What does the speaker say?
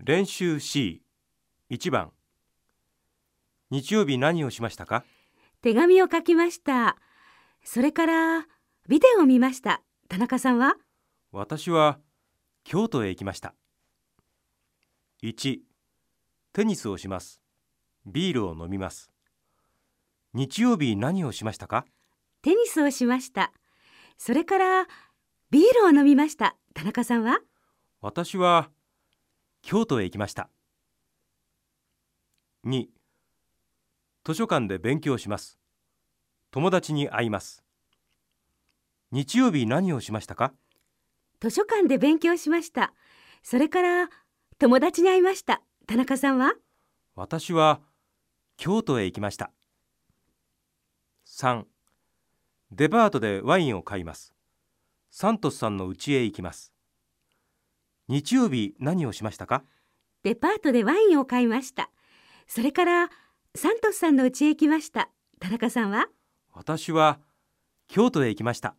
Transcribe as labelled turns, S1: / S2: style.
S1: 練習 C1 番日曜日何をしましたか？
S2: 手紙を書きました。それから、ビデオを見ました。田中さんは？
S1: 私は京都へ行きました1テニスをしますビールを飲みます日曜日何をしましたか？
S2: テニスをしました。それから、ビールを飲みました。田中さんは？
S1: 私は京都へ行きました。2図書館で勉強します。友達に会います。日曜日何をしましたか？
S2: 図書館で勉強しました。それから、友達に会いました。田中さんは？
S1: 私は京都へ行きました。3デパートでワインを買います。サントスさんの家へ行きます日曜日何をしましたか？
S2: デパートでワインを買いました。それから、サントスさんの家へ行きました。田中さんは？
S1: 私は京都へ行きました